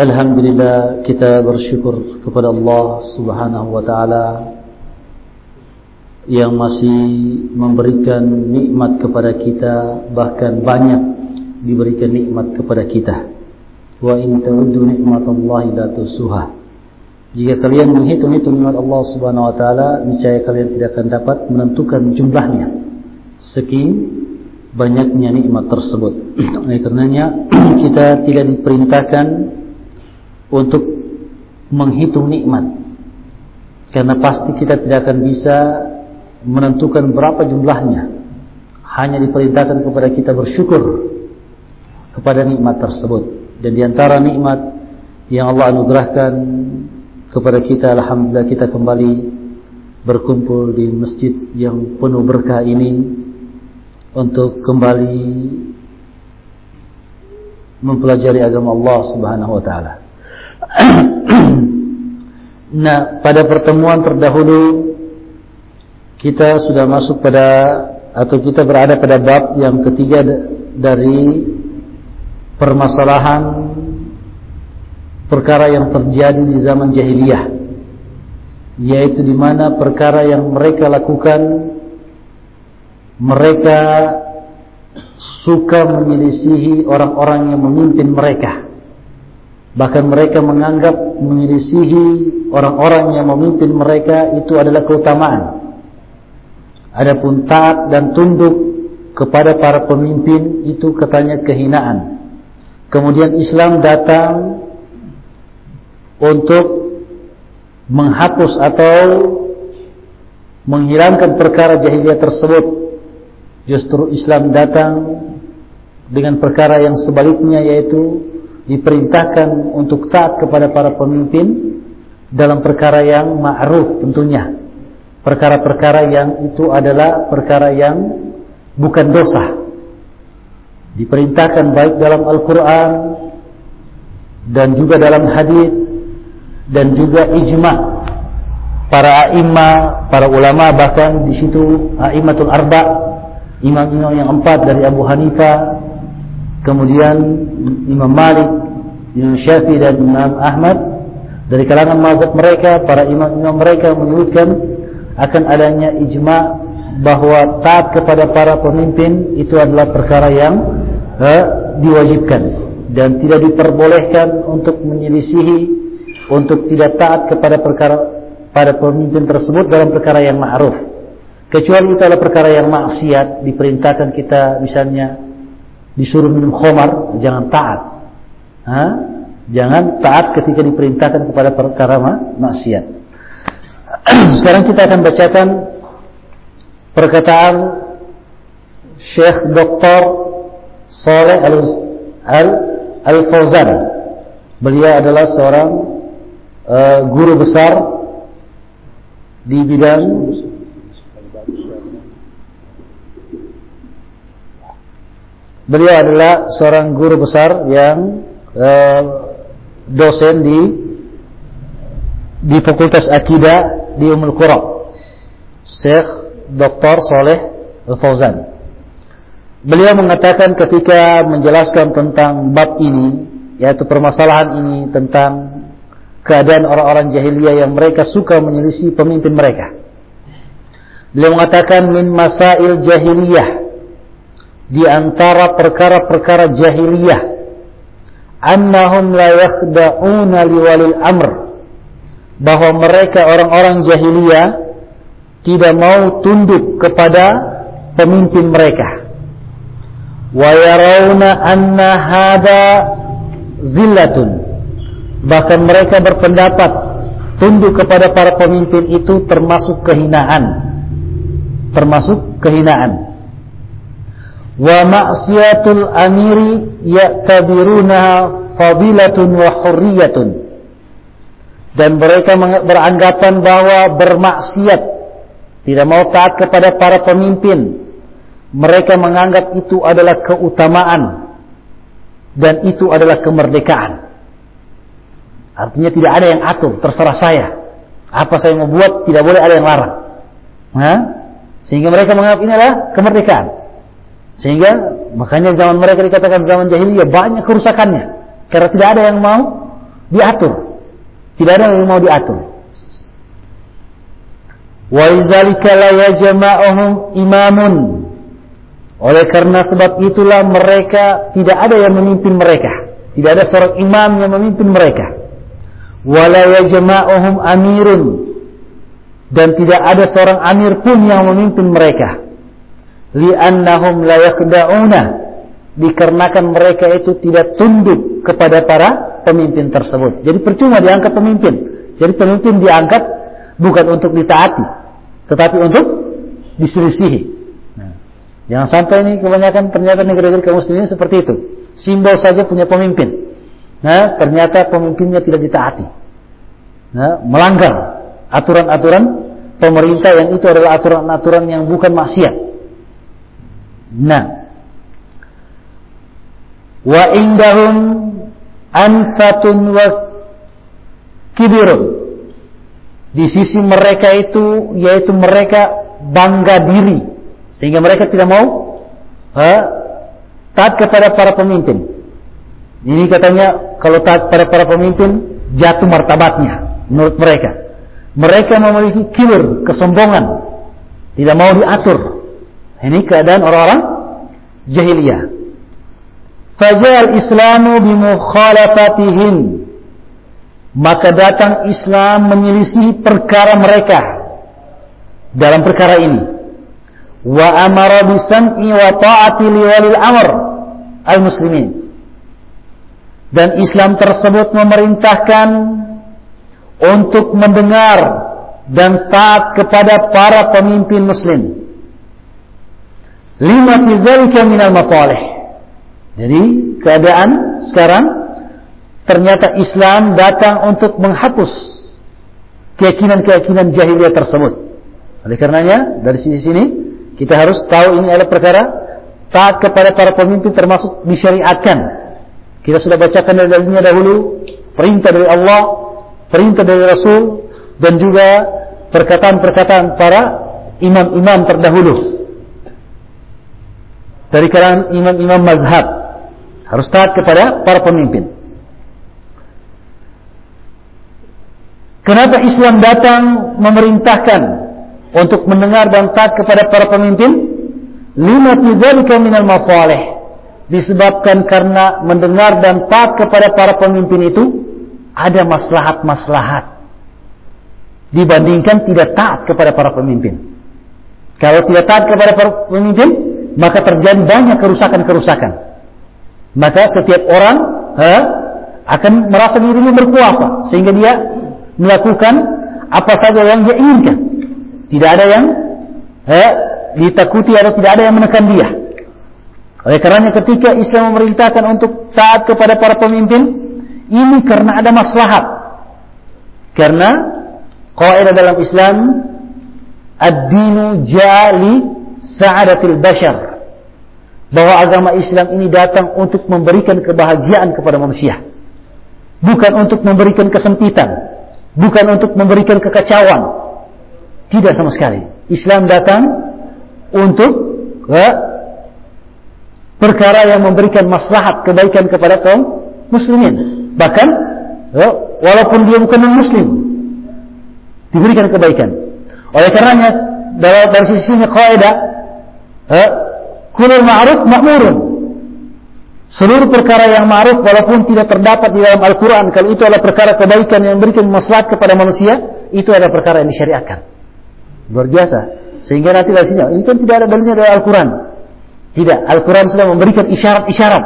Alhamdulillah kita bersyukur kepada Allah Subhanahu wa taala yang masih memberikan nikmat kepada kita bahkan banyak diberikan nikmat kepada kita. Wa in ta'uddu nikmatallahi la tusuha. Jika kalian menghitung-hitung nikmat Allah Subhanahu wa taala, niscaya kalian tidak akan dapat menentukan jumlahnya. Sekian banyaknya nikmat tersebut. Oleh karenanya kita tidak diperintahkan untuk menghitung nikmat. Karena pasti kita tidak akan bisa menentukan berapa jumlahnya. Hanya diperintahkan kepada kita bersyukur kepada nikmat tersebut. Dan di antara nikmat yang Allah anugerahkan kepada kita Alhamdulillah kita kembali berkumpul di masjid yang penuh berkah ini untuk kembali mempelajari agama Allah subhanahu wa ta'ala nah, pada pertemuan terdahulu kita sudah masuk pada atau kita berada pada bab yang ketiga dari permasalahan perkara yang terjadi di zaman jahiliyah yaitu di mana perkara yang mereka lakukan mereka suka menyelisihi orang-orang yang memimpin mereka Bahkan mereka menganggap menyelisihi orang-orang yang memimpin mereka itu adalah keutamaan. Adapun taat dan tunduk kepada para pemimpin itu katanya kehinaan. Kemudian Islam datang untuk menghapus atau menghilangkan perkara jahiliyah tersebut. Justru Islam datang dengan perkara yang sebaliknya yaitu diperintahkan untuk taat kepada para pemimpin dalam perkara yang ma'ruf tentunya. Perkara-perkara yang itu adalah perkara yang bukan dosa. Diperintahkan baik dalam Al-Quran dan juga dalam hadis dan juga ijma para a'imah, para ulama bahkan di situ a'immatul arba imam-imam yang empat dari Abu Hanifah kemudian Imam Malik, Imam Syafi'i dan Imam Ahmad dari kalangan mazhab mereka, para imam-imam mereka menyebutkan akan adanya ijma bahwa taat kepada para pemimpin itu adalah perkara yang eh, diwajibkan dan tidak diperbolehkan untuk menyelisihi untuk tidak taat kepada perkara pada pemimpin tersebut dalam perkara yang ma'ruf. Kecuali itu adalah perkara yang maksiat diperintahkan kita misalnya disuruh minum khomar, jangan taat. Ha? Jangan taat ketika diperintahkan kepada perkara maksiat. Sekarang kita akan bacakan perkataan Syekh Dr. Saleh Al, Al, Al Fauzan. Beliau adalah seorang uh, guru besar di bidang Beliau adalah seorang guru besar yang uh, dosen di di Fakultas Akidah di Ummul Qura. Syekh Dr. Soleh Al-Fauzan. Beliau mengatakan ketika menjelaskan tentang bab ini, yaitu permasalahan ini tentang keadaan orang-orang jahiliyah yang mereka suka menyelisih pemimpin mereka. Beliau mengatakan min masail jahiliyah di antara perkara-perkara jahiliyah annahum la yakhda'una liwalil amr bahwa mereka orang-orang jahiliyah tidak mau tunduk kepada pemimpin mereka. Wa yarawna anna hada zillatun bahkan mereka berpendapat tunduk kepada para pemimpin itu termasuk kehinaan termasuk kehinaan wa ma'siyatul amiri ya'tabirunaha fadilatun wa hurriyatun. Dan mereka beranggapan bahwa bermaksiat tidak mau taat kepada para pemimpin mereka menganggap itu adalah keutamaan dan itu adalah kemerdekaan. Artinya tidak ada yang atur terserah saya. Apa saya mau buat tidak boleh ada yang larang. Hah? sehingga mereka menganggap ini adalah kemerdekaan sehingga makanya zaman mereka dikatakan zaman jahiliyah banyak kerusakannya karena tidak ada yang mau diatur. Tidak ada yang mau diatur. Wa idzalika la yajma'uhum imamun. Oleh karena sebab itulah mereka tidak ada yang memimpin mereka. Tidak ada seorang imam yang memimpin mereka. Wala yajma'uhum amirun. Dan tidak ada seorang amir pun yang memimpin mereka li'annahum la yakhda'una dikarenakan mereka itu tidak tunduk kepada para pemimpin tersebut. Jadi percuma diangkat pemimpin. Jadi pemimpin diangkat bukan untuk ditaati, tetapi untuk diselisihi. Nah, jangan sampai ini kebanyakan ternyata negara-negara kaum muslimin seperti itu. Simbol saja punya pemimpin. Nah, ternyata pemimpinnya tidak ditaati. Nah, melanggar aturan-aturan pemerintah yang itu adalah aturan-aturan yang bukan maksiat. Nah, wa indahum anfatun wa kibirun. Di sisi mereka itu yaitu mereka bangga diri sehingga mereka tidak mau eh, taat kepada para pemimpin. Ini katanya kalau taat pada para pemimpin jatuh martabatnya menurut mereka. Mereka memiliki kibir, kesombongan, tidak mau diatur. Ini keadaan orang-orang jahiliyah. Fajal Islamu bimukhalafatihim. Maka datang Islam menyelisih perkara mereka dalam perkara ini. Wa amara bisam'i wa ta'ati liwalil amr al-muslimin. Dan Islam tersebut memerintahkan untuk mendengar dan taat kepada para pemimpin muslim lima fi zalika minal masalih. Jadi keadaan sekarang ternyata Islam datang untuk menghapus keyakinan-keyakinan jahiliyah tersebut. Oleh karenanya dari sisi sini kita harus tahu ini adalah perkara taat kepada para pemimpin termasuk disyariatkan. Kita sudah bacakan dari dalilnya dahulu perintah dari Allah, perintah dari Rasul dan juga perkataan-perkataan para imam-imam terdahulu dari kalangan imam-imam mazhab harus taat kepada para pemimpin. Kenapa Islam datang memerintahkan untuk mendengar dan taat kepada para pemimpin? Lima dzalika minal masalih. Disebabkan karena mendengar dan taat kepada para pemimpin itu ada maslahat-maslahat dibandingkan tidak taat kepada para pemimpin. Kalau tidak taat kepada para pemimpin, maka terjadi banyak kerusakan-kerusakan. Maka setiap orang ha, akan merasa dirinya berkuasa sehingga dia melakukan apa saja yang dia inginkan. Tidak ada yang ha, ditakuti atau tidak ada yang menekan dia. Oleh karenanya ketika Islam memerintahkan untuk taat kepada para pemimpin, ini karena ada maslahat. Karena kaidah dalam Islam ad-dinu jali sa'adatil bashar bahwa agama Islam ini datang untuk memberikan kebahagiaan kepada manusia. Bukan untuk memberikan kesempitan. Bukan untuk memberikan kekacauan. Tidak sama sekali. Islam datang untuk ya, perkara yang memberikan maslahat kebaikan kepada kaum muslimin. Bahkan ya, walaupun dia bukan muslim diberikan kebaikan. Oleh karenanya dari, dari sisi kaidah kulul ma'ruf ma'murun. Seluruh perkara yang ma'ruf walaupun tidak terdapat di dalam Al-Quran kalau itu adalah perkara kebaikan yang memberikan maslahat kepada manusia itu adalah perkara yang disyariatkan. Luar biasa. Sehingga nanti dari sini ini kan tidak ada dalilnya dari Al-Quran. Tidak. Al-Quran sudah memberikan isyarat-isyarat.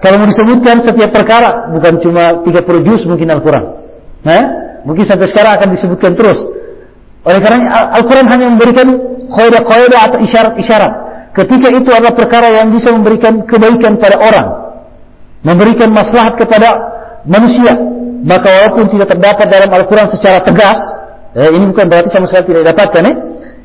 Kalau mau disebutkan setiap perkara bukan cuma 30 juz mungkin Al-Quran. Mungkin sampai sekarang akan disebutkan terus oleh karena Al-Quran hanya memberikan kaidah-kaidah atau isyarat-isyarat. Ketika itu adalah perkara yang bisa memberikan kebaikan pada orang, memberikan maslahat kepada manusia, maka walaupun tidak terdapat dalam Al-Quran secara tegas, eh, ini bukan berarti sama sekali tidak didapatkan, eh?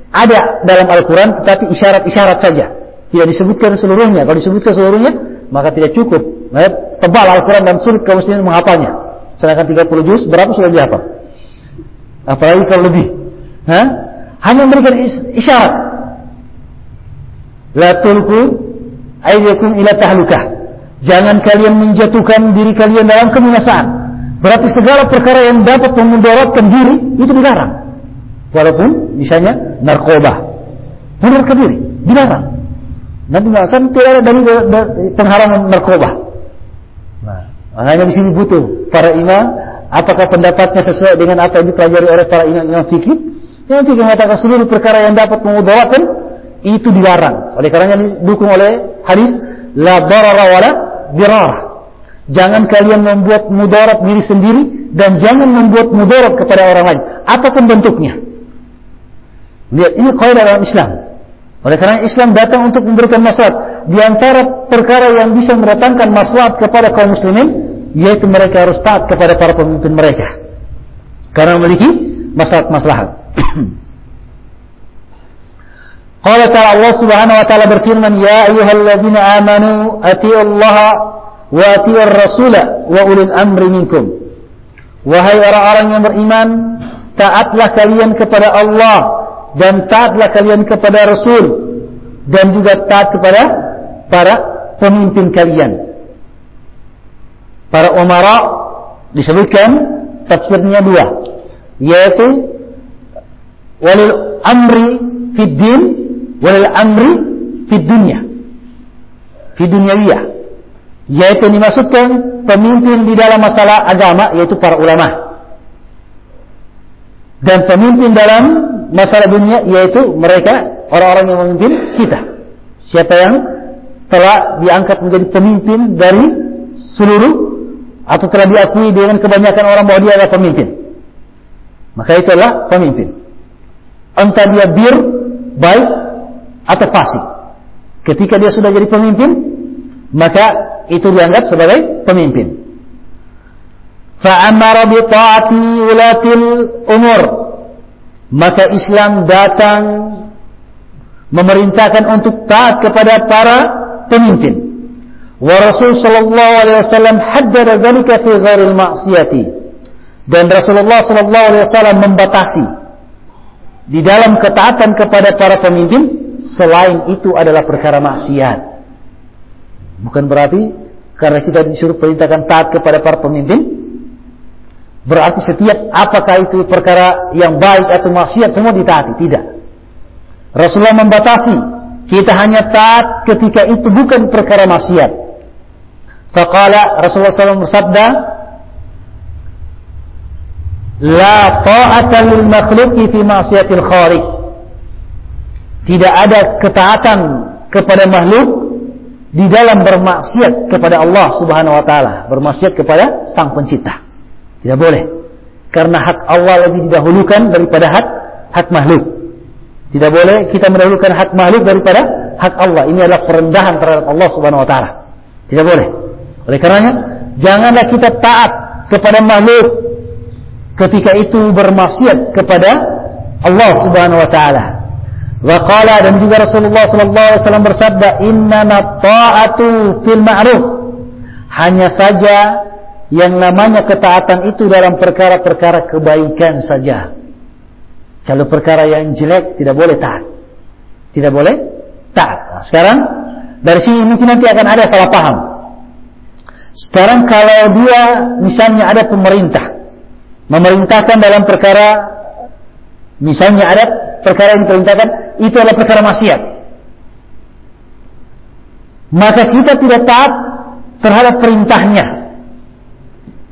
ada dalam Al-Quran tetapi isyarat-isyarat saja. Tidak disebutkan seluruhnya. Kalau disebutkan seluruhnya, maka tidak cukup. Eh, tebal Al-Quran dan sulit kaum muslimin menghafalnya. Sedangkan 30 juz, berapa sudah dihafal? Apalagi kalau lebih. Hah? Hanya memberikan isyarat. La tulku ayyakum ila tahlukah. Jangan kalian menjatuhkan diri kalian dalam kebinasaan. Berarti segala perkara yang dapat memudaratkan diri itu dilarang. Walaupun misalnya narkoba. Memudaratkan diri, dilarang. Nabi mengatakan tidak ada dari pengharaman narkoba. Nah, makanya di sini butuh para imam apakah pendapatnya sesuai dengan apa yang dipelajari oleh para imam-imam fikih? Yang fikih mengatakan seluruh perkara yang dapat memudaratkan itu dilarang. Oleh karenanya didukung oleh hadis la darara wala dirarah. Jangan kalian membuat mudarat diri sendiri dan jangan membuat mudarat kepada orang lain, apa pun bentuknya. Lihat, ini kaidah dalam Islam. Oleh karena Islam datang untuk memberikan maslahat. Di antara perkara yang bisa mendatangkan maslahat kepada kaum muslimin, yaitu mereka harus taat kepada para pemimpin mereka. Karena memiliki maslahat-maslahat. Qala ta'ala Allah Subhanahu wa taala berfirman, "Ya ayyuhalladzina amanu atiiullaha wa atiiur rasula wa ulil amri minkum." Wahai orang-orang yang beriman, taatlah kalian kepada Allah dan taatlah kalian kepada Rasul dan juga taat kepada para pemimpin kalian. Para umara disebutkan tafsirnya dua, yaitu walil amri fid din walil amri fid dunya. Fi dunyawiyah. Yaitu dimaksudkan pemimpin di dalam masalah agama yaitu para ulama. Dan pemimpin dalam masalah dunia yaitu mereka orang-orang yang memimpin kita. Siapa yang telah diangkat menjadi pemimpin dari seluruh atau telah diakui dengan kebanyakan orang bahwa dia adalah pemimpin. Maka itulah pemimpin entah dia bir baik atau fasik. Ketika dia sudah jadi pemimpin, maka itu dianggap sebagai pemimpin. Fa'amara bi ta'ati ulatil umur. Maka Islam datang memerintahkan untuk taat kepada para pemimpin. Wa Rasul sallallahu alaihi wasallam haddara dzalika fi ghairil ma'siyati. Dan Rasulullah sallallahu alaihi wasallam membatasi di dalam ketaatan kepada para pemimpin selain itu adalah perkara maksiat. Bukan berarti karena kita disuruh perintahkan taat kepada para pemimpin, berarti setiap apakah itu perkara yang baik atau maksiat semua ditaati. Tidak. Rasulullah membatasi kita hanya taat ketika itu bukan perkara maksiat. Faqala Rasulullah SAW bersabda, La ta'ata lil makhluki fi maksiatil khaliq. Tidak ada ketaatan kepada makhluk di dalam bermaksiat kepada Allah Subhanahu wa taala, bermaksiat kepada Sang Pencipta. Tidak boleh. Karena hak Allah lebih didahulukan daripada hak hak makhluk. Tidak boleh kita mendahulukan hak makhluk daripada hak Allah. Ini adalah perendahan terhadap Allah Subhanahu wa taala. Tidak boleh. Oleh karenanya, janganlah kita taat kepada makhluk ketika itu bermaksiat kepada Allah Subhanahu wa taala. Waqala dan juga Rasulullah sallallahu alaihi wasallam bersabda, "Innama ta'atu fil ma'ruf." Hanya saja yang namanya ketaatan itu dalam perkara-perkara kebaikan saja. Kalau perkara yang jelek tidak boleh taat. Tidak boleh taat. Nah, sekarang dari sini mungkin nanti akan ada salah paham. Sekarang kalau dia misalnya ada pemerintah memerintahkan dalam perkara misalnya ada perkara yang diperintahkan itu adalah perkara maksiat. Maka kita tidak taat terhadap perintahnya.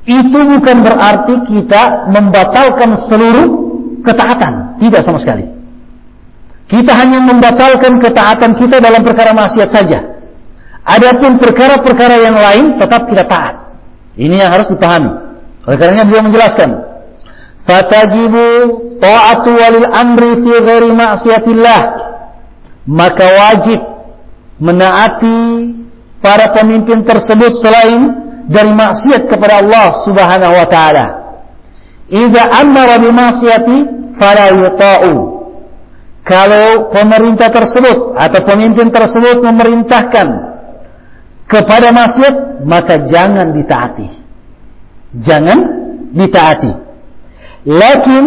Itu bukan berarti kita membatalkan seluruh ketaatan. Tidak sama sekali. Kita hanya membatalkan ketaatan kita dalam perkara maksiat saja. Adapun perkara-perkara yang lain tetap kita taat. Ini yang harus dipahami. Oleh karenanya beliau menjelaskan, fatajibu ta'atu walil amri fi ghairi ma'siyatillah maka wajib menaati para pemimpin tersebut selain dari maksiat kepada Allah Subhanahu wa taala. Idza amara bi maksiati fala yuta'u. Kalau pemerintah tersebut atau pemimpin tersebut memerintahkan kepada maksiat, maka jangan ditaati. Jangan ditaati. Lakin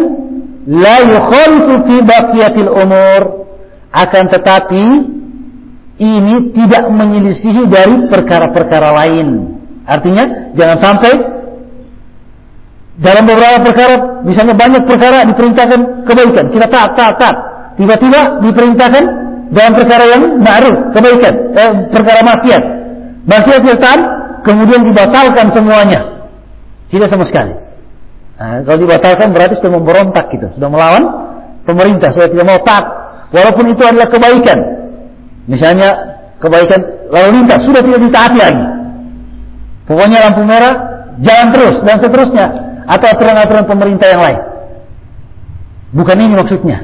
la yukhalifu fi baqiyatil umur akan tetapi ini tidak menyelisihi dari perkara-perkara lain. Artinya jangan sampai dalam beberapa perkara, misalnya banyak perkara diperintahkan kebaikan, kita taat, taat, taat. Tiba-tiba diperintahkan dalam perkara yang ma'ruf, kebaikan, eh, perkara maksiat. Maksiat kita taat, kemudian dibatalkan semuanya. Tidak sama sekali. Nah, kalau dibatalkan berarti sudah memberontak gitu, sudah melawan pemerintah, sudah tidak mau taat. Walaupun itu adalah kebaikan. Misalnya kebaikan lalu lintas sudah tidak ditaati lagi. Pokoknya lampu merah jalan terus dan seterusnya atau aturan-aturan pemerintah yang lain. Bukan ini maksudnya.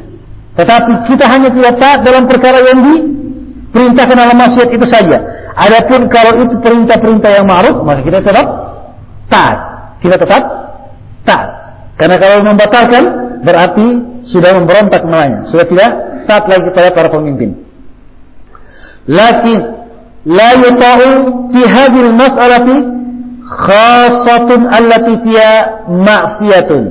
Tetapi kita hanya tidak taat dalam perkara yang diperintahkan dalam maksiat itu saja. Adapun kalau itu perintah-perintah yang ma'ruf, maka kita tetap taat. Kita tetap taat. Karena kalau membatalkan berarti sudah memberontak namanya, sudah tidak taat lagi kepada para pemimpin. Lakin la yuta'u fi hadhihi al-mas'alati khassatun allati fiha ma'siyatun.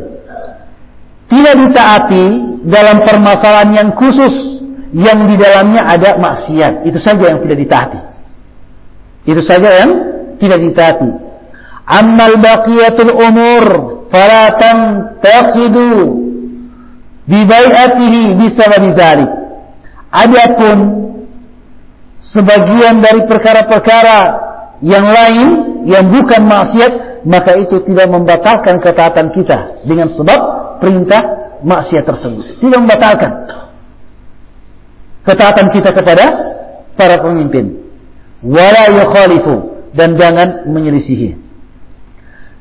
Tidak ditaati dalam permasalahan yang khusus yang di dalamnya ada maksiat. Itu saja yang tidak ditaati. Itu saja yang tidak ditaati. Ammal baqiyatul umur fala tantaqidu bi bai'atihi bisabab zalik. Adapun sebagian dari perkara-perkara yang lain yang bukan maksiat maka itu tidak membatalkan ketaatan kita dengan sebab perintah maksiat tersebut. Tidak membatalkan ketaatan kita kepada para pemimpin. Wala yukhalifu dan jangan menyelisihi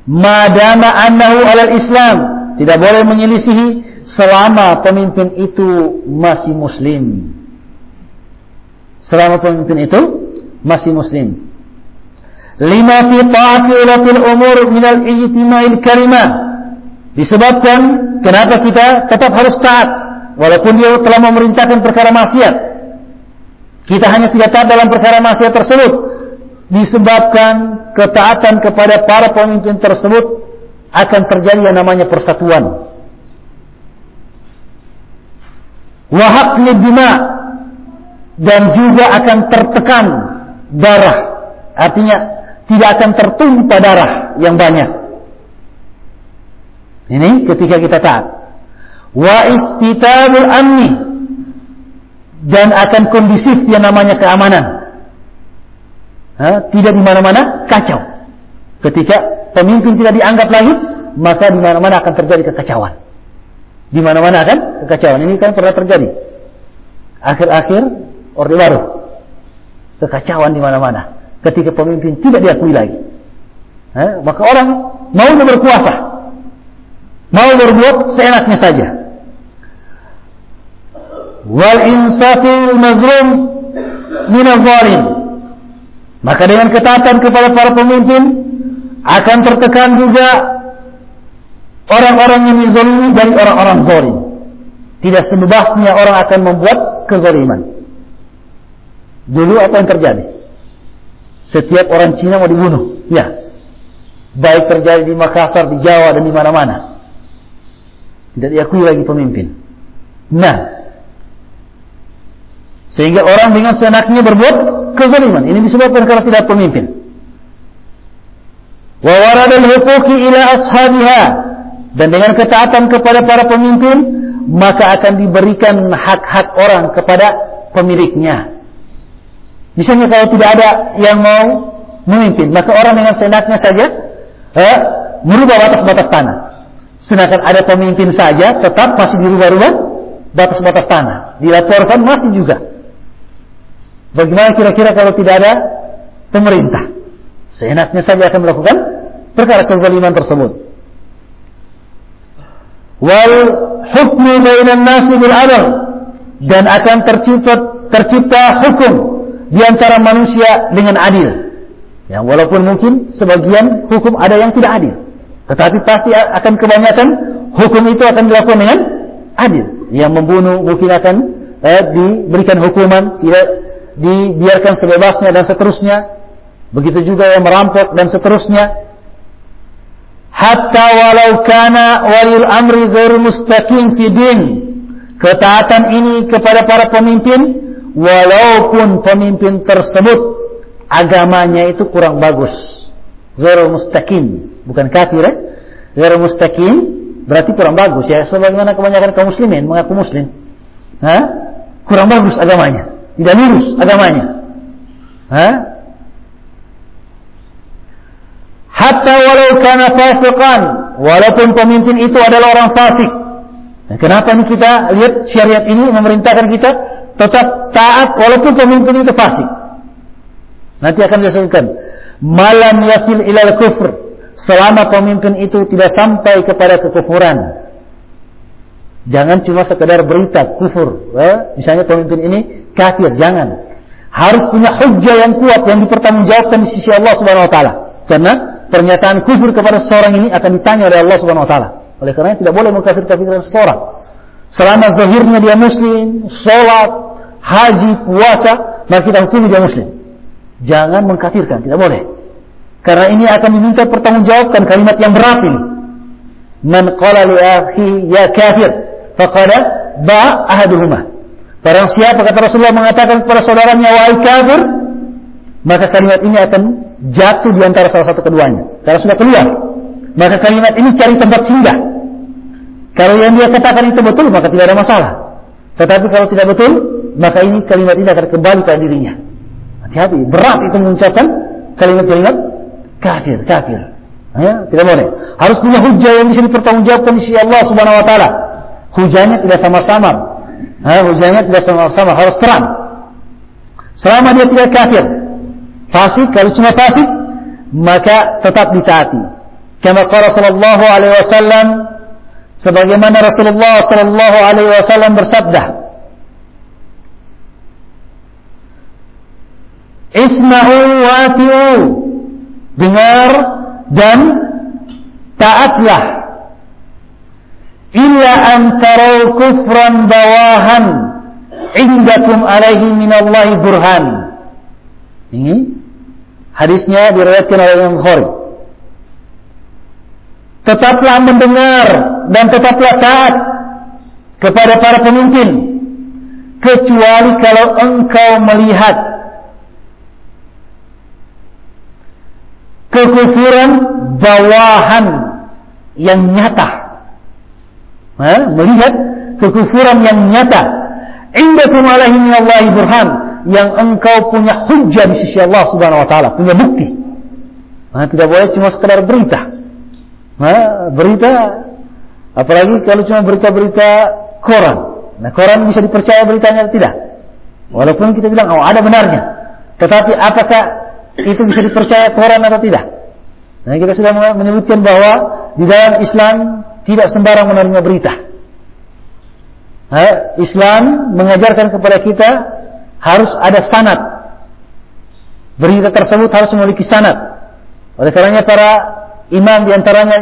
madama annahu alal islam. Tidak boleh menyelisihi selama pemimpin itu masih muslim. Selama pemimpin itu masih muslim. Lima fi ta'ati ulatil umur minal ijtima'il karimah disebabkan kenapa kita tetap harus taat walaupun dia telah memerintahkan perkara maksiat. Kita hanya tidak taat dalam perkara maksiat tersebut disebabkan ketaatan kepada para pemimpin tersebut akan terjadi yang namanya persatuan. Wahaknya dima dan juga akan tertekan darah. Artinya tidak akan tertumpah darah yang banyak. Ini ketika kita taat. Wa istitabul amni dan akan kondisif yang namanya keamanan ha? tidak di mana-mana kacau ketika pemimpin tidak dianggap lagi maka di mana-mana akan terjadi kekacauan di mana-mana kan kekacauan. Ini kan pernah terjadi. Akhir-akhir Orde Baru. Kekacauan di mana-mana. Ketika pemimpin tidak diakui lagi. Eh, maka orang mau berkuasa. Mau berbuat seenaknya saja. Wal insafil mazlum min zalim. Maka dengan ketaatan kepada para pemimpin akan tertekan juga orang-orang yang dizalimi dari orang-orang zalim. Tidak sebebasnya orang akan membuat kezaliman. Dulu apa yang terjadi? Setiap orang Cina mau dibunuh. Ya. Baik terjadi di Makassar, di Jawa, dan di mana-mana. Tidak diakui lagi pemimpin. Nah. Sehingga orang dengan senaknya berbuat kezaliman. Ini disebabkan karena tidak pemimpin. Wa waradal huquqi ila ashabiha dan dengan ketaatan kepada para pemimpin maka akan diberikan hak-hak orang kepada pemiliknya. Misalnya kalau tidak ada yang mau memimpin, maka orang dengan senaknya saja eh, merubah batas-batas tanah. Sedangkan ada pemimpin saja tetap masih dirubah-rubah batas-batas tanah. Dilaporkan masih juga. Bagaimana kira-kira kalau tidak ada pemerintah? Seenaknya saja akan melakukan perkara kezaliman tersebut wal hukmu bainan nasi bil adl dan akan tercipta tercipta hukum di antara manusia dengan adil. Ya, walaupun mungkin sebagian hukum ada yang tidak adil. Tetapi pasti akan kebanyakan hukum itu akan dilakukan dengan adil. Yang membunuh mungkin akan eh, diberikan hukuman, tidak dibiarkan sebebasnya dan seterusnya. Begitu juga yang merampok dan seterusnya. Hatta walau kana walil amri ghairu mustaqim fi din. Ketaatan ini kepada para pemimpin walaupun pemimpin tersebut agamanya itu kurang bagus. Ghairu mustaqim, bukan kafir ya. Ghairu mustaqim berarti kurang bagus ya. Sebagaimana kebanyakan kaum muslimin mengaku muslim. Hah? Kurang bagus agamanya, tidak lurus agamanya. Hah? Hatta walau kana fasiqan, walaupun pemimpin itu adalah orang fasik. Nah, kenapa ini kita lihat syariat ini memerintahkan kita tetap taat walaupun pemimpin itu fasik? Nanti akan disebutkan malam yasil ilal kufr selama pemimpin itu tidak sampai kepada kekufuran. Jangan cuma sekedar berita kufur. Eh? Misalnya pemimpin ini kafir, jangan. Harus punya hujah yang kuat yang dipertanggungjawabkan di sisi Allah Subhanahu wa taala. Karena pernyataan kufur kepada seorang ini akan ditanya oleh Allah Subhanahu wa taala. Oleh karena tidak boleh mengkafir-kafirkan seseorang. Selama zahirnya dia muslim, sholat, haji, puasa, maka kita hukumi dia muslim. Jangan mengkafirkan, tidak boleh. Karena ini akan diminta pertanggungjawabkan kalimat yang berat ini. Man qala li akhi ya kafir, faqad ba ahaduhuma. Barang siapa kata Rasulullah mengatakan kepada saudaranya wahai kafir, maka kalimat ini akan jatuh di antara salah satu keduanya. Karena sudah keluar. Maka kalimat ini cari tempat singgah. Kalau yang dia katakan itu betul, maka tidak ada masalah. Tetapi kalau tidak betul, maka ini kalimat ini akan kembali pada dirinya. Hati-hati, berat itu mengucapkan kalimat-kalimat kafir, kafir. Ya, tidak boleh. Harus punya hujah yang bisa dipertanggungjawabkan di sisi Allah Subhanahu wa taala. Hujahnya tidak sama-sama. Ya, hujahnya tidak sama-sama, harus terang. Selama dia tidak kafir, fasik, kalau cuma fasik, maka tetap ditaati. Kama qala sallallahu alaihi wasallam sebagaimana Rasulullah sallallahu alaihi wasallam bersabda, Isma'u wati'u. Dengar dan taatlah. Illa an tarau kufran bawahan indakum alaihi minallahi burhan. Ini hadisnya diriwayatkan oleh Imam Bukhari. Tetaplah mendengar dan tetaplah taat kepada para pemimpin kecuali kalau engkau melihat kekufuran bawahan yang nyata. Ha? Melihat kekufuran yang nyata. Indakum alaihi minallahi burhan yang engkau punya hujah di sisi Allah Subhanahu wa taala, punya bukti. Nah, tidak boleh cuma sekedar berita. Nah, berita apalagi kalau cuma berita-berita koran. Nah, koran bisa dipercaya beritanya atau tidak? Walaupun kita bilang oh ada benarnya. Tetapi apakah itu bisa dipercaya koran atau tidak. Nah, kita sudah menyebutkan bahwa di dalam Islam tidak sembarang menerima berita. Islam mengajarkan kepada kita harus ada sanad. Berita tersebut harus memiliki sanad. Oleh karenanya para imam di antaranya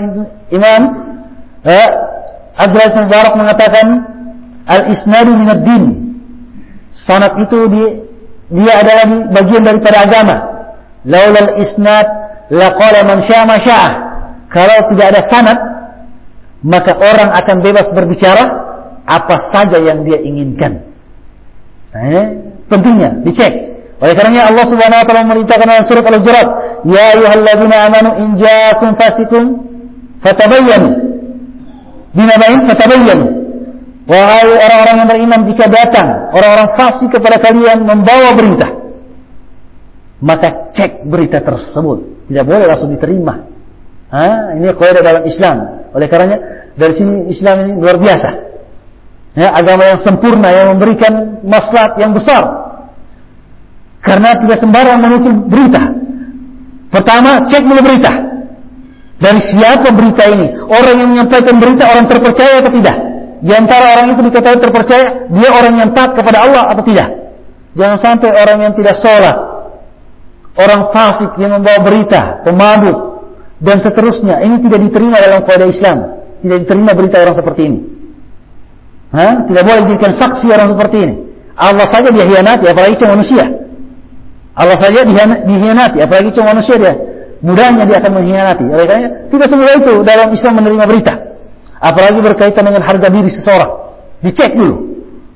imam eh, Abdullah bin mengatakan al-isnadu minad din. Sanad itu dia, dia adalah bagian daripada agama laulal isnad laqala man syaa. Kalau tidak ada sanad, maka orang akan bebas berbicara apa saja yang dia inginkan. Ini pentingnya dicek. Oleh karenanya Allah Subhanahu wa taala memerintahkan dalam surat Al-Hujurat, "Ya ayyuhalladzina amanu in ja'akum fasiqun fatabayyanu." Binabain fatabayyanu. Wahai orang-orang yang beriman jika datang orang-orang fasik kepada kalian membawa berita, maka cek berita tersebut. Tidak boleh langsung diterima. Ha? Ini kaidah dalam Islam. Oleh karenanya dari sini Islam ini luar biasa. Ya, agama yang sempurna yang memberikan maslahat yang besar. Karena tidak sembarang menukil berita. Pertama, cek dulu berita. Dari siapa berita ini? Orang yang menyampaikan berita orang terpercaya atau tidak? Di antara orang itu dikatakan terpercaya, dia orang yang taat kepada Allah atau tidak? Jangan sampai orang yang tidak sholat, orang fasik yang membawa berita, pemabuk, dan seterusnya. Ini tidak diterima dalam kode Islam. Tidak diterima berita orang seperti ini. Hah? Tidak boleh dijadikan saksi orang seperti ini. Allah saja dia hianati, apalagi cuma manusia. Allah saja dihianati, apalagi cuma manusia dia. Mudahnya dia akan mengkhianati. Oleh karena tidak semua itu dalam Islam menerima berita. Apalagi berkaitan dengan harga diri seseorang. Dicek dulu.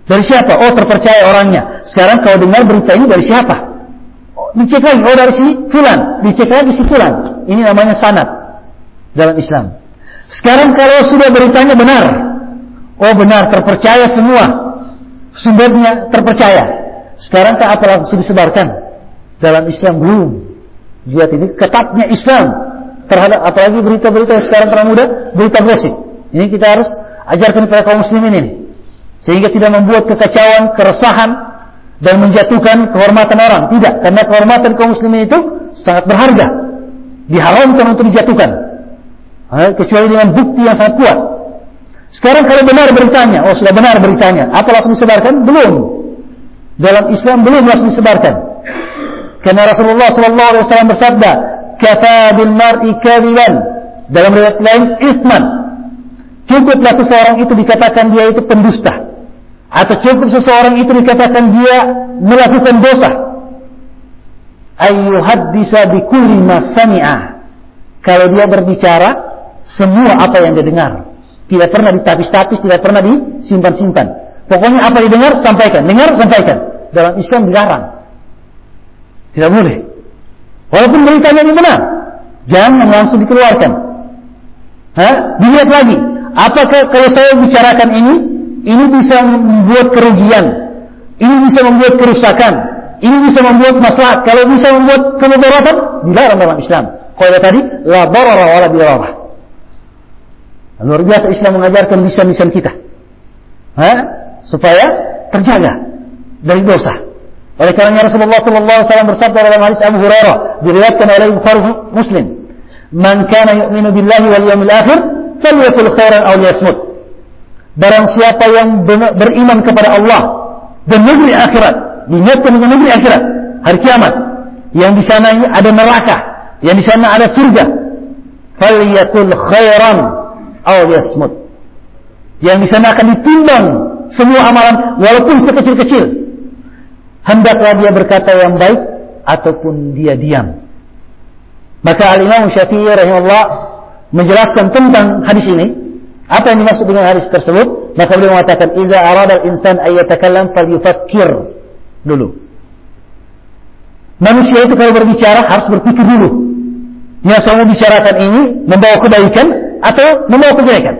Dari siapa? Oh terpercaya orangnya. Sekarang kau dengar berita ini dari siapa? Oh, dicek lagi. Oh dari si Fulan. Dicek lagi si Fulan. Ini namanya sanat dalam Islam. Sekarang kalau sudah beritanya benar. Oh benar, terpercaya semua. Sumbernya terpercaya. Sekarang tak apa langsung disebarkan. Dalam Islam belum. Lihat ini ketatnya Islam terhadap apalagi berita-berita sekarang terang muda, berita gosip. Ini kita harus ajarkan kepada kaum muslimin ini sehingga tidak membuat kekacauan, keresahan dan menjatuhkan kehormatan orang. Tidak, karena kehormatan kaum muslimin itu sangat berharga. Diharamkan untuk dijatuhkan. Kecuali dengan bukti yang sangat kuat. Sekarang kalau benar beritanya, oh sudah benar beritanya, apa langsung disebarkan? Belum. Dalam Islam belum langsung disebarkan. Karena Rasulullah sallallahu alaihi wasallam bersabda, "Kafa bil mar'i kadiban." Dalam riwayat lain, isman. Cukuplah seseorang itu dikatakan dia itu pendusta. Atau cukup seseorang itu dikatakan dia melakukan dosa. Ayyuhaddisa bikulli ma sami'a. Kalau dia berbicara semua apa yang dia dengar. Tidak pernah ditapis-tapis, tidak pernah disimpan-simpan. Pokoknya apa yang dengar sampaikan, dengar sampaikan. Dalam Islam dilarang. Tidak boleh. Walaupun beritanya ini benar, jangan langsung dikeluarkan. Hah? Dilihat lagi. Apakah kalau saya bicarakan ini, ini bisa membuat kerugian, ini bisa membuat kerusakan, ini bisa membuat masalah. Kalau bisa membuat kemudaratan, dilarang dalam Islam. Kalau tadi, la barara wa la. Luar biasa Islam mengajarkan lisan-lisan kita. Hah? Supaya terjaga dari dosa. Oleh karena Rasulullah wasallam bersabda dalam hadis Abu Hurairah diriwayatkan oleh Bukhari Muslim, "Man kana yu'minu billahi wal yawmil akhir falyakul khairan aw liyasmut." Barang siapa yang beriman kepada Allah dan negeri akhirat, diingatkan dengan negeri akhirat, hari kiamat, yang di sana ada neraka, yang di sana ada surga, falyakul khairan aw liyasmut. Yang di sana akan ditimbang semua amalan walaupun sekecil-kecil. Hendaklah dia berkata yang baik ataupun dia diam. Maka Al-Imam Syafi'i rahimahullah menjelaskan tentang hadis ini apa yang dimaksud dengan hadis tersebut? Maka beliau mengatakan, "Idza arada al-insan ay falyufakkir." Dulu. Manusia itu kalau berbicara harus berpikir dulu. Yang saya mau bicarakan ini membawa kebaikan atau membawa kejelekan.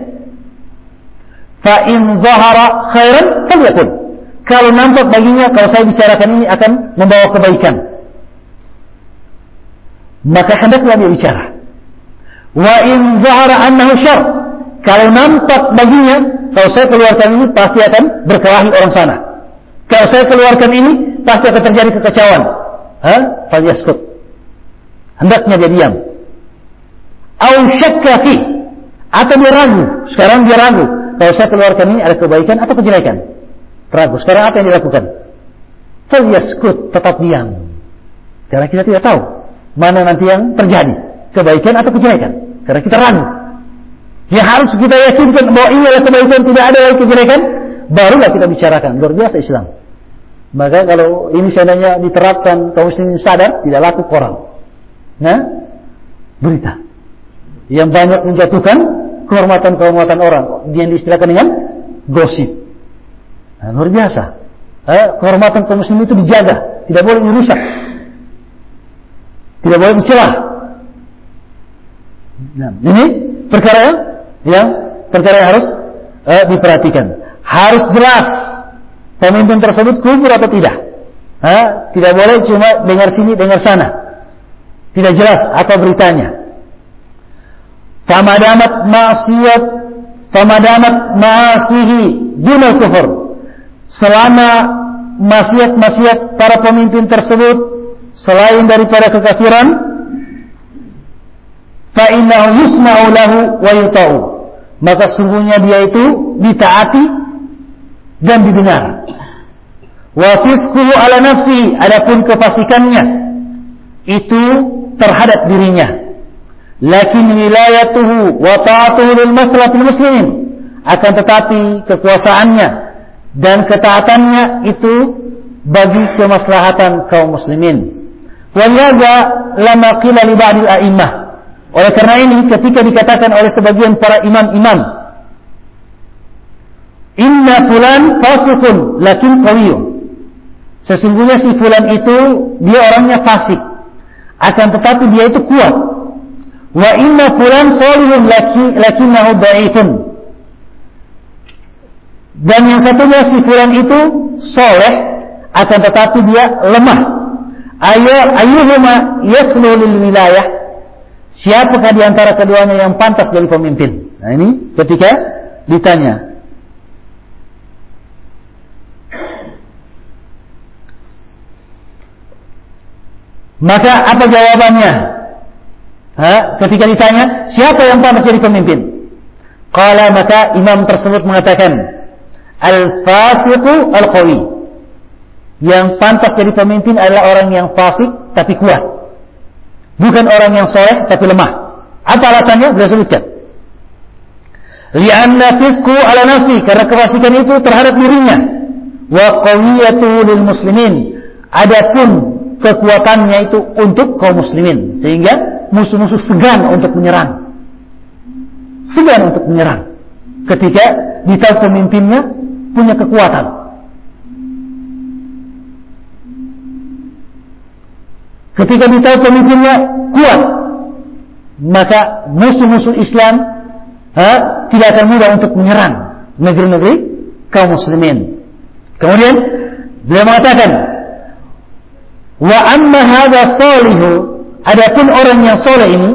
Fa in zahara khairan falyakun. Kalau nampak baginya kalau saya bicarakan ini akan membawa kebaikan. Maka hendaklah dia bicara. Wa in zahara annahu syarr kalau nampak baginya, kalau saya keluarkan ini pasti akan berkelahi orang sana. Kalau saya keluarkan ini pasti akan terjadi kekacauan. Hah? Hendaknya dia diam. Au syakka fi. Atau dia ragu. Sekarang dia ragu. Kalau saya keluarkan ini ada kebaikan atau kejelekan. Ragu. Sekarang apa yang dilakukan? Falyaskut. Tetap diam. Karena kita tidak tahu mana nanti yang terjadi. Kebaikan atau kejelekan. Karena kita ragu. Ya harus kita yakinkan bahwa ini adalah kebaikan, tidak ada lagi kejelekan, barulah kita bicarakan. Luar biasa Islam. Maka kalau ini seandainya diterapkan kaum muslimin sadar, tidak laku koran. Nah, berita yang banyak menjatuhkan kehormatan-kehormatan orang yang diistilahkan dengan gosip. Nah, luar biasa. Eh, kehormatan kaum muslimin itu dijaga, tidak boleh dirusak. Tidak boleh dicelah. Nah, ini perkara yang yang perkara yang harus eh, diperhatikan. Harus jelas pemimpin tersebut kubur atau tidak. Ha? Tidak boleh cuma dengar sini, dengar sana. Tidak jelas apa beritanya. Famadamat maksiat, famadamat ma'asihi dunal kufur. Selama maksiat-maksiat para pemimpin tersebut selain daripada kekafiran, fa innahu yusma'u lahu wa yuta'u. Maka sungguhnya dia itu ditaati dan didengar. Wa fisquhu ala nafsi, adapun kefasikannya itu terhadap dirinya. Lakin wilayatuhu wa ta'atuhu lil maslahatil muslimin. Akan tetapi kekuasaannya dan ketaatannya itu bagi kemaslahatan kaum muslimin. Walhaza lama qila li ba'dil a'immah. Oleh karena ini ketika dikatakan oleh sebagian para imam-imam Inna fulan fasikun lakin qawiyun. Sesungguhnya si fulan itu dia orangnya fasik. Akan tetapi dia itu kuat. Wa inna fulan salihun lakinnahu da'ifun. Dan yang satunya si fulan itu soleh akan tetapi dia lemah. Ayo ayuhuma yaslu lil wilayah. Siapakah di antara keduanya yang pantas dari pemimpin? Nah ini ketika ditanya, Maka apa jawabannya? Ha? Ketika ditanya, siapa yang pantas jadi pemimpin? Qala maka imam tersebut mengatakan, Al-fasiqu al-qawi. Yang pantas jadi pemimpin adalah orang yang fasik tapi kuat. Bukan orang yang soleh tapi lemah. Apa alasannya? Beliau sebutkan. Lianna fisku ala nafsi. Karena kefasikan itu terhadap dirinya. Wa qawiyatu lil muslimin. Adapun kekuatannya itu untuk kaum muslimin. Sehingga musuh-musuh segan untuk menyerang. Segan untuk menyerang. Ketika ditahu pemimpinnya punya kekuatan. Ketika ditahu pemimpinnya kuat maka musuh-musuh Islam ha, tidak akan mudah untuk menyerang negeri-negeri kaum muslimin. Kemudian beliau mengatakan Wa amma hadha salihu adapun orang yang soleh ini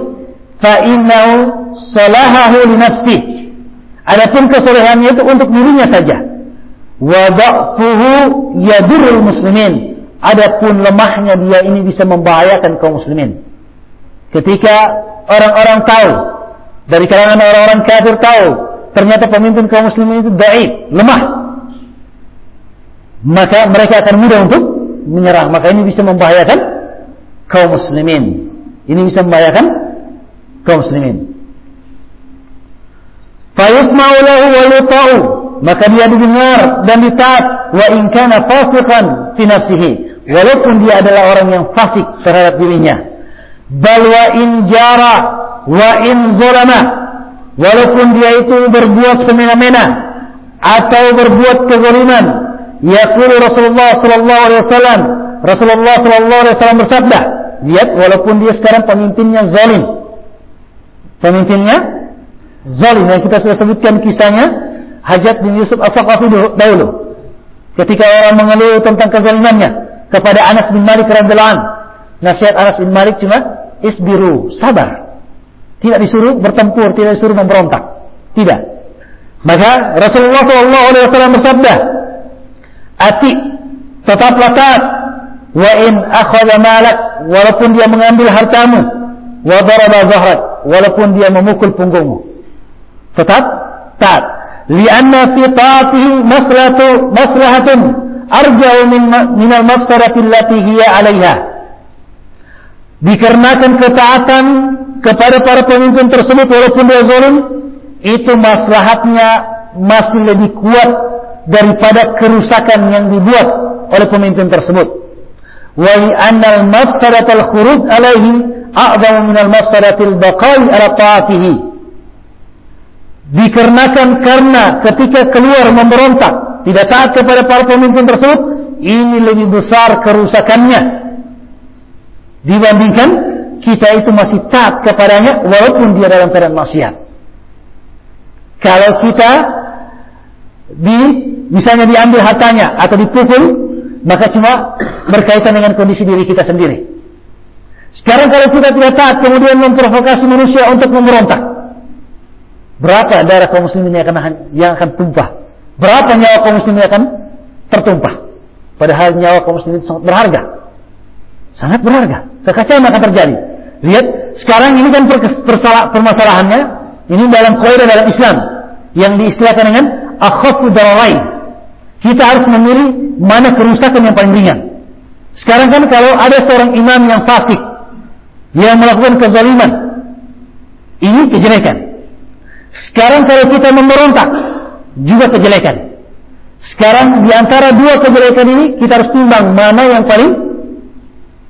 fa innahu salahahu li nafsi. Adapun kesolehannya itu untuk dirinya saja. Wa da'fuhu yadurrul muslimin. Adapun lemahnya dia ini bisa membahayakan kaum muslimin. Ketika orang-orang tahu dari kalangan orang-orang kafir tahu ternyata pemimpin kaum muslimin itu daif, lemah. Maka mereka akan mudah untuk menyerang maka ini bisa membahayakan kaum muslimin. Ini bisa membahayakan kaum muslimin. Fayusma'u lahu wa yuta'u. Maka dia didengar dan ditaat. Wa in kana fasiqan fi nafsihi. Walaupun dia adalah orang yang fasik terhadap dirinya. Bal wa in jara wa in zalama. Walaupun dia itu berbuat semena-mena atau berbuat kezaliman Yaqulu Rasulullah sallallahu alaihi wasallam, Rasulullah sallallahu alaihi wasallam bersabda, lihat walaupun dia sekarang pemimpinnya zalim. Pemimpinnya zalim yang kita sudah sebutkan kisahnya Hajat bin Yusuf As-Saqafi dahulu. Ketika orang mengeluh tentang kezalimannya kepada Anas bin Malik radhiyallahu nasihat Anas bin Malik cuma isbiru, sabar. Tidak disuruh bertempur, tidak disuruh memberontak. Tidak. Maka Rasulullah wasallam bersabda, ati tetaplah taat wa in akhadha malak walaupun dia mengambil hartamu. Wa daraba zahrak walaupun dia memukul punggungmu. Tetap taat lianna fi taatihi maslahatu maslahatun arja'u min min al-mafsadati allati hiya 'alaiha. Dikarenakan ketaatan kepada para pemimpin tersebut walaupun dia zalim itu maslahatnya masih lebih kuat daripada kerusakan yang dibuat oleh pemimpin tersebut. Wa annal mafsadatal khuruj alaihi a'zamu minal mafsadatil baqai ala ta'atihi. Dikarenakan karena ketika keluar memberontak, tidak taat kepada para pemimpin tersebut, ini lebih besar kerusakannya dibandingkan kita itu masih taat kepadanya walaupun dia dalam keadaan maksiat. Kalau kita di misalnya diambil hartanya atau dipukul, maka cuma berkaitan dengan kondisi diri kita sendiri. Sekarang kalau kita tidak taat kemudian memprovokasi manusia untuk memberontak, berapa darah kaum muslimin yang akan yang akan tumpah? Berapa nyawa kaum muslimin yang akan tertumpah? Padahal nyawa kaum muslimin sangat berharga. Sangat berharga. Kekacauan akan terjadi. Lihat, sekarang ini kan permasalahannya, ini dalam kaidah dalam Islam yang diistilahkan dengan akhafu dararain kita harus memilih mana kerusakan yang paling ringan. Sekarang kan kalau ada seorang imam yang fasik, yang melakukan kezaliman. Ini kejelekan. Sekarang kalau kita memberontak, juga kejelekan. Sekarang di antara dua kejelekan ini kita harus timbang mana yang paling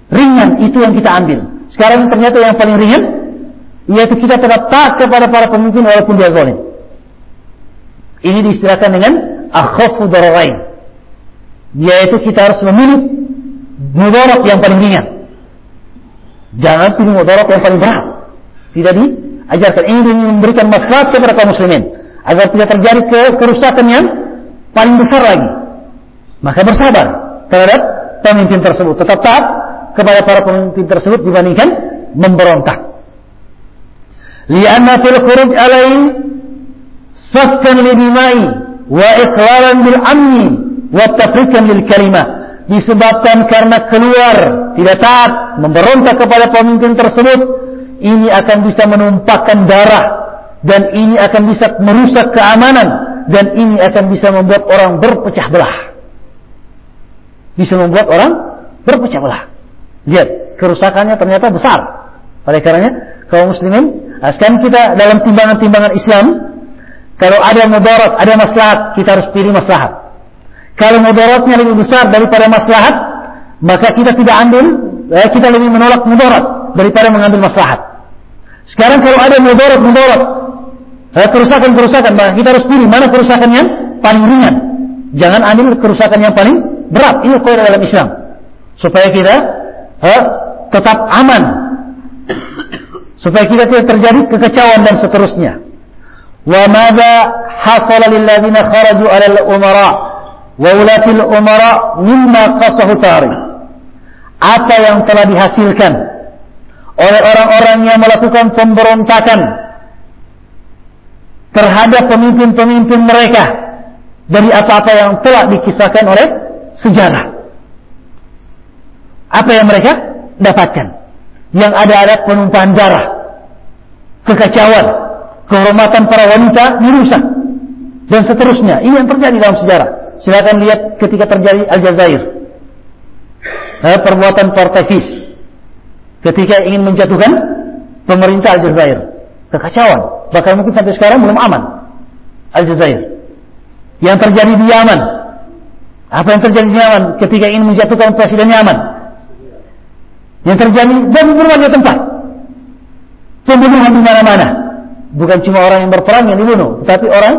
ringan itu yang kita ambil. Sekarang ternyata yang paling ringan yaitu kita tetap kepada para pemimpin walaupun dia zalim. Ini diistilahkan dengan akhafu dararain. Yaitu kita harus memilih mudarat yang paling ringan. Jangan pilih mudarat yang paling berat. Tidak diajarkan. Ini memberikan maslahat kepada kaum muslimin agar tidak terjadi ke kerusakan yang paling besar lagi. Maka bersabar terhadap pemimpin tersebut. Tetap taat kepada para pemimpin tersebut dibandingkan memberontak. Lianna fil khuruj alaihi safkan lidimai wa ikhlalan bil amni wa tafrikan disebabkan karena keluar tidak taat memberontak kepada pemimpin tersebut ini akan bisa menumpahkan darah dan ini akan bisa merusak keamanan dan ini akan bisa membuat orang berpecah belah. Bisa membuat orang berpecah belah. Lihat kerusakannya ternyata besar. Oleh karenanya kaum muslimin sekarang kita dalam timbangan-timbangan Islam, kalau ada mudarat, ada maslahat, kita harus pilih maslahat. Kalau mudaratnya lebih besar daripada maslahat, maka kita tidak ambil, eh, kita lebih menolak mudarat daripada mengambil maslahat. Sekarang kalau ada mudarat, mudarat, eh, kerusakan-kerusakan, maka kita harus pilih mana kerusakan yang paling ringan. Jangan ambil kerusakan yang paling berat. Ini kaidah dalam Islam. Supaya kita eh, tetap aman supaya kita tidak terjadi kekecauan dan seterusnya. Lil ladzina kharaju 'ala al-umara wa ulati al-umara mimma qasahu tarikh. Apa yang telah dihasilkan oleh orang-orang yang melakukan pemberontakan terhadap pemimpin-pemimpin mereka dari apa-apa yang telah dikisahkan oleh sejarah. Apa yang mereka dapatkan? Yang ada ada penumpahan darah, kekacauan, kehormatan para wanita dirusak dan seterusnya. Ini yang terjadi dalam sejarah. Silakan lihat ketika terjadi Aljazair. Eh, perbuatan Portugis ketika ingin menjatuhkan pemerintah Aljazair. Kekacauan. Bahkan mungkin sampai sekarang belum aman. Aljazair. Yang terjadi di Yaman. Apa yang terjadi di Yaman ketika ingin menjatuhkan presiden Yaman? Yang terjadi dari berbagai tempat Pembunuhan di mana-mana Bukan cuma orang yang berperang yang dibunuh, tetapi orang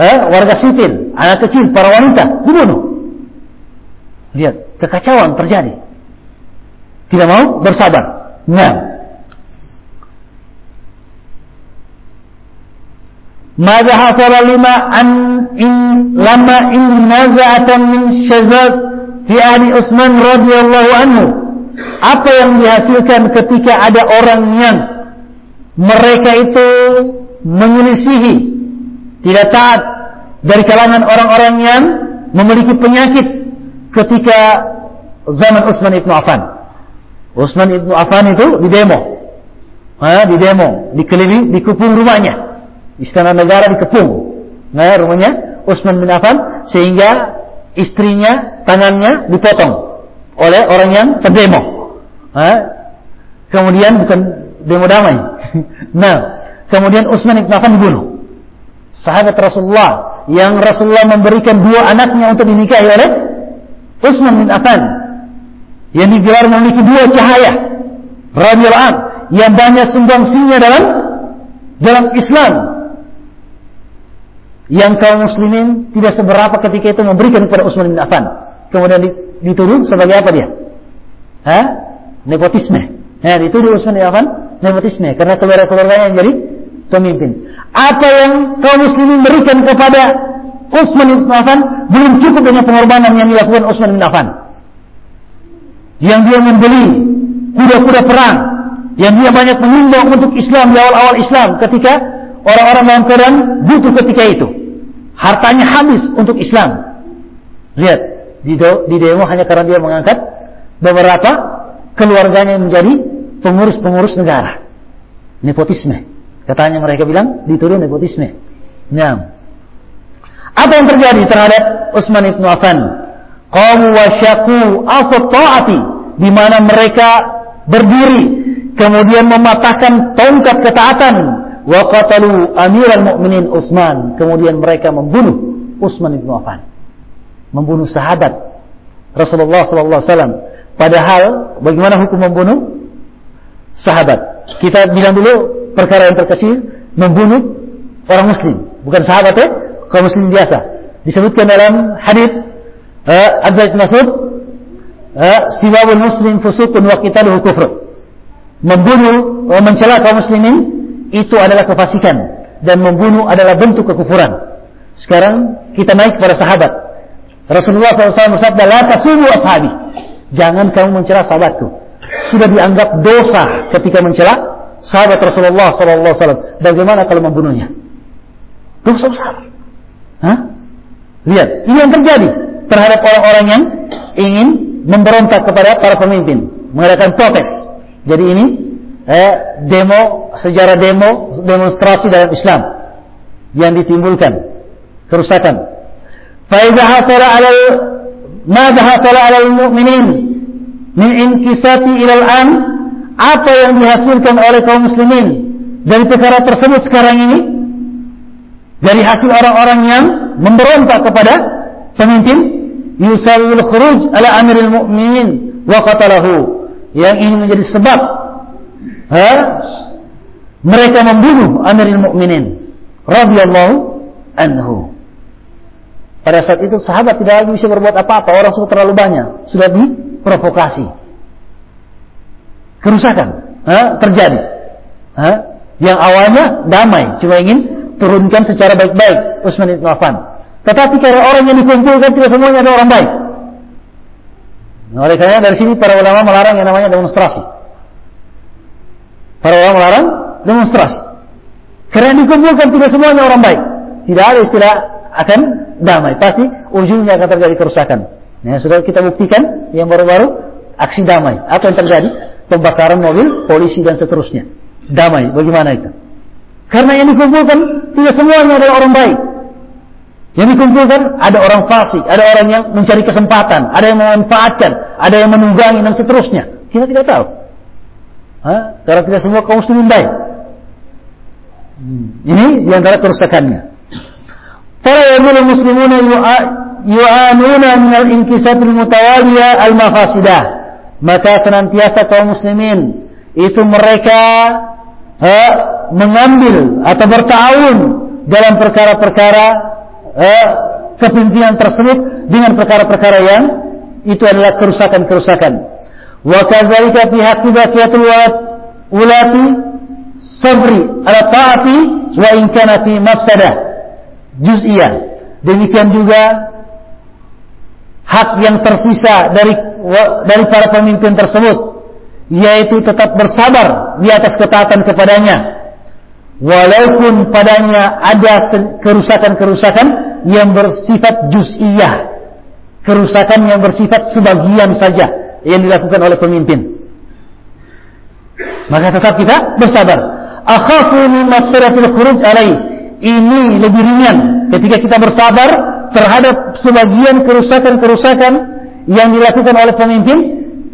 eh, warga sipil, anak kecil, para wanita dibunuh. Lihat, kekacauan terjadi. Tidak mau bersabar. Nah, ماذا حصل لما أن إن لما إن نزعة من شذاب في أهل عثمان رضي الله عنه apa yang dihasilkan ketika ada orang yang mereka itu menyelisihi tidak taat dari kalangan orang-orang yang memiliki penyakit ketika zaman Utsman ibnu Affan. Utsman ibnu Affan itu di demo, ha, di demo, dikeliling, dikepung rumahnya, istana negara dikepung, nah, rumahnya Utsman bin Affan sehingga istrinya tangannya dipotong oleh orang yang terdemo. Kemudian bukan demo damai. nah, kemudian Utsman bin Affan dibunuh. Sahabat Rasulullah yang Rasulullah memberikan dua anaknya untuk dinikahi oleh Utsman bin Affan yang digelar memiliki dua cahaya radhiyallahu an yang banyak sumbangsinya dalam dalam Islam yang kaum muslimin tidak seberapa ketika itu memberikan kepada Utsman bin Affan kemudian dituduh sebagai apa dia? Hah? Nepotisme. Ya, dituduh Utsman bin Affan nepotisme karena keluarga-keluarganya yang jadi pemimpin. Apa yang kaum muslimin berikan kepada Utsman bin Affan belum cukup dengan pengorbanan yang dilakukan Utsman bin Affan. Yang dia membeli kuda-kuda perang, yang dia banyak menyumbang untuk Islam di awal-awal Islam ketika orang-orang dalam keadaan butuh ketika itu. Hartanya habis untuk Islam. Lihat, di demo hanya karena dia mengangkat beberapa keluarganya menjadi pengurus-pengurus negara. Nepotisme. Katanya mereka bilang dituduh nepotisme. Nah, apa yang terjadi terhadap Utsman ibnu Affan? Qamu wa syaqu asat taati di mana mereka berdiri kemudian mematahkan tongkat ketaatan wa qatalu amiral mu'minin Utsman kemudian mereka membunuh Utsman bin Affan membunuh sahabat Rasulullah sallallahu alaihi wasallam padahal bagaimana hukum membunuh sahabat. Kita bilang dulu perkara yang terkecil membunuh orang muslim. Bukan sahabat ya kaum muslim biasa. Disebutkan dalam hadis uh, Abdullah bin Mas'ud uh, sibabul muslim fusukun wa qitaluhu kufr membunuh uh, mencela kaum muslimin itu adalah kefasikan. Dan membunuh adalah bentuk kekufuran. Sekarang kita naik kepada sahabat. Rasulullah SAW bersabda la tasubu ashabi. Jangan kamu mencela sahabatku sudah dianggap dosa ketika mencela sahabat Rasulullah SAW bagaimana kalau membunuhnya dosa besar Hah? lihat ini yang terjadi terhadap orang-orang yang ingin memberontak kepada para pemimpin, mengadakan protes. Jadi ini eh, demo, sejarah demo, demonstrasi dalam Islam yang ditimbulkan kerusakan. Faida hasala ala mada hasala ala mu'minin min inkisati ilal an apa yang dihasilkan oleh kaum muslimin dari perkara tersebut sekarang ini? Dari hasil orang-orang yang memberontak kepada pemimpin yusawil khuruj ala amiril mu'minin wa qatalahu. Yang ini menjadi sebab ha? mereka membunuh amiril mu'minin radhiyallahu anhu. Pada saat itu sahabat tidak lagi bisa berbuat apa-apa orang sudah terlalu banyak sudah diprovokasi kerusakan ha? terjadi ha? yang awalnya damai cuma ingin turunkan secara baik-baik Utsman bin Affan. Tetapi karena orang yang dikumpulkan tidak semuanya ada orang baik. Nah, oleh karena dari sini para ulama melarang yang namanya demonstrasi. Para ulama melarang demonstrasi. Karena dikumpulkan tidak semuanya orang baik. Tidak ada istilah akan damai. Pasti ujungnya akan terjadi kerusakan. Nah, sudah kita buktikan yang baru-baru aksi damai. Apa yang terjadi? Pembakaran mobil, polisi dan seterusnya. Damai. Bagaimana itu? Karena yang dikumpulkan tidak semuanya adalah orang baik. Yang dikumpulkan ada orang fasik, ada orang yang mencari kesempatan, ada yang memanfaatkan, ada yang menunggangi dan seterusnya. Kita tidak tahu. Hah? Karena tidak semua kaum muslimin baik. Hmm. Ini di antara kerusakannya. Para yamul muslimuna yu'anuna min al-inkisatil mutawaliya al-mafasidah. Maka senantiasa kaum muslimin itu mereka eh, mengambil atau bertahun dalam perkara-perkara eh, kepimpinan tersebut dengan perkara-perkara yang itu adalah kerusakan-kerusakan. Wa kadzalika fi haqqi baqiyatul ulati sabri ala ta'ati wa in kana fi mafsadah juz'iyah. Demikian juga hak yang tersisa dari dari para pemimpin tersebut yaitu tetap bersabar di atas ketaatan kepadanya. Walaupun padanya ada kerusakan-kerusakan yang bersifat juz'iyah kerusakan yang bersifat sebagian saja yang dilakukan oleh pemimpin. Maka tetap kita bersabar. Akhafu min khuruj alai. Ini lebih ringan ketika kita bersabar terhadap sebagian kerusakan-kerusakan yang dilakukan oleh pemimpin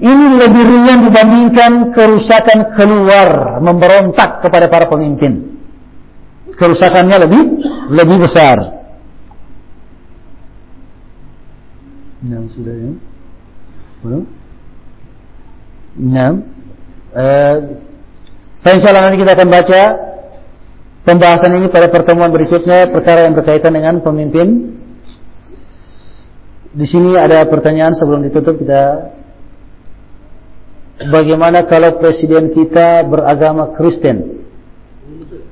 ini lebih ringan dibandingkan kerusakan keluar memberontak kepada para pemimpin. Kerusakannya lebih lebih besar. Nah, sudah ya. Nah, eh, insyaallah nanti kita akan baca pembahasan ini pada pertemuan berikutnya perkara yang berkaitan dengan pemimpin. Di sini ada pertanyaan sebelum ditutup kita Bagaimana kalau presiden kita beragama Kristen?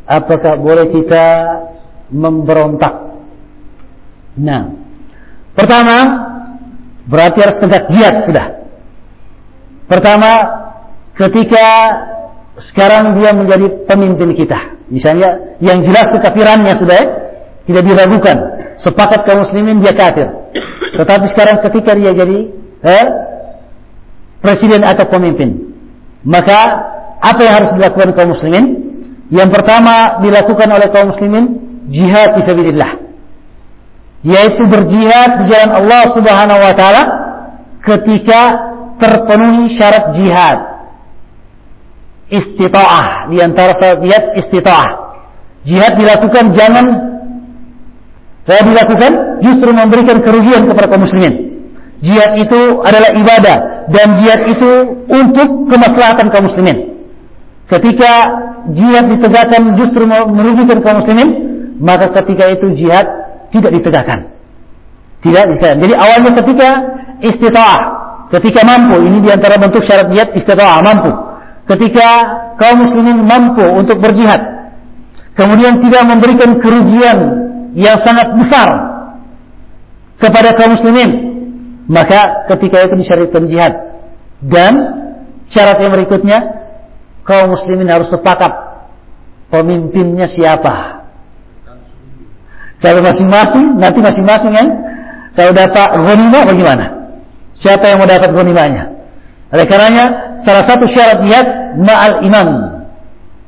Apakah boleh kita memberontak? Nah, pertama berarti harus tegak jihad sudah. Pertama, ketika sekarang dia menjadi pemimpin kita, misalnya yang jelas kekafirannya sudah ya, tidak diragukan. Sepakat kaum muslimin dia kafir. Tetapi sekarang ketika dia jadi eh, presiden atau pemimpin. Maka apa yang harus dilakukan kaum muslimin? Yang pertama dilakukan oleh kaum muslimin jihad fisabilillah. Yaitu berjihad di jalan Allah Subhanahu wa taala ketika terpenuhi syarat jihad. istita'ah di antara jihad istita'ah. Jihad dilakukan jangan saya dilakukan justru memberikan kerugian kepada kaum muslimin. Jihad itu adalah ibadah dan jihad itu untuk kemaslahatan kaum muslimin. Ketika jihad ditegakkan justru merugikan kaum muslimin, maka ketika itu jihad tidak ditegakkan. Tidak ditegakkan. Jadi awalnya ketika istita'ah, ketika mampu, ini di antara bentuk syarat jihad istita'ah, mampu. Ketika kaum muslimin mampu untuk berjihad, kemudian tidak memberikan kerugian yang sangat besar kepada kaum muslimin, maka ketika itu disyariatkan jihad. Dan syarat yang berikutnya, kaum muslimin harus sepakat pemimpinnya siapa. Kalau masing-masing, nanti masing-masing kan, kalau dapat ghanimah bagaimana? Siapa yang mau dapat ghanimahnya? Oleh karenanya salah satu syarat jihad ma'al imam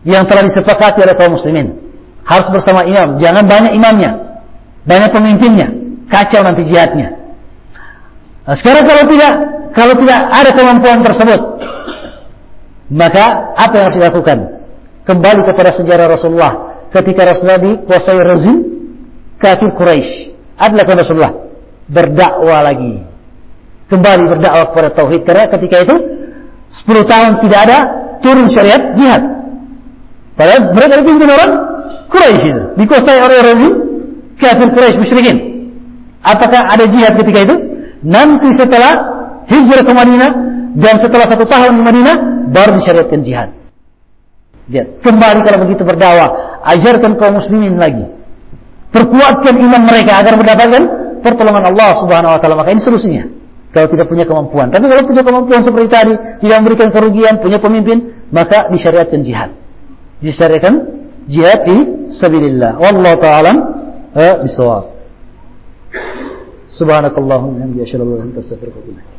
yang telah disepakati oleh kaum muslimin. Harus bersama imam, jangan banyak imamnya, banyak pemimpinnya, kacau nanti jihadnya. Nah, sekarang kalau tidak kalau tidak ada kemampuan tersebut, maka apa yang harus dilakukan? Kembali kepada sejarah Rasulullah ketika Rasulullah dikuasai rezim kafir Quraisy. Adalah Rasulullah berdakwah lagi kembali berdakwah kepada tauhid karena ketika itu 10 tahun tidak ada turun syariat jihad. Padahal mereka dipimpin orang Quraisy dikuasai oleh rezim kafir Quraisy musyrikin. Apakah ada jihad ketika itu? Nanti setelah hijrah ke Madinah dan setelah satu tahun di Madinah baru disyariatkan jihad. Lihat, kembali kalau begitu berdakwah, ajarkan kaum muslimin lagi. Perkuatkan iman mereka agar mendapatkan pertolongan Allah Subhanahu wa taala. Maka ini solusinya kalau tidak punya kemampuan. Tapi kalau punya kemampuan seperti tadi, tidak memberikan kerugian, punya pemimpin, maka disyariatkan jihad. Disyariatkan jihad di sabilillah. Wallahu ta'ala eh, bisawab. Subhanakallahumma wa bihamdika asyhadu an la ilaha illa anta astaghfiruka wa atubu.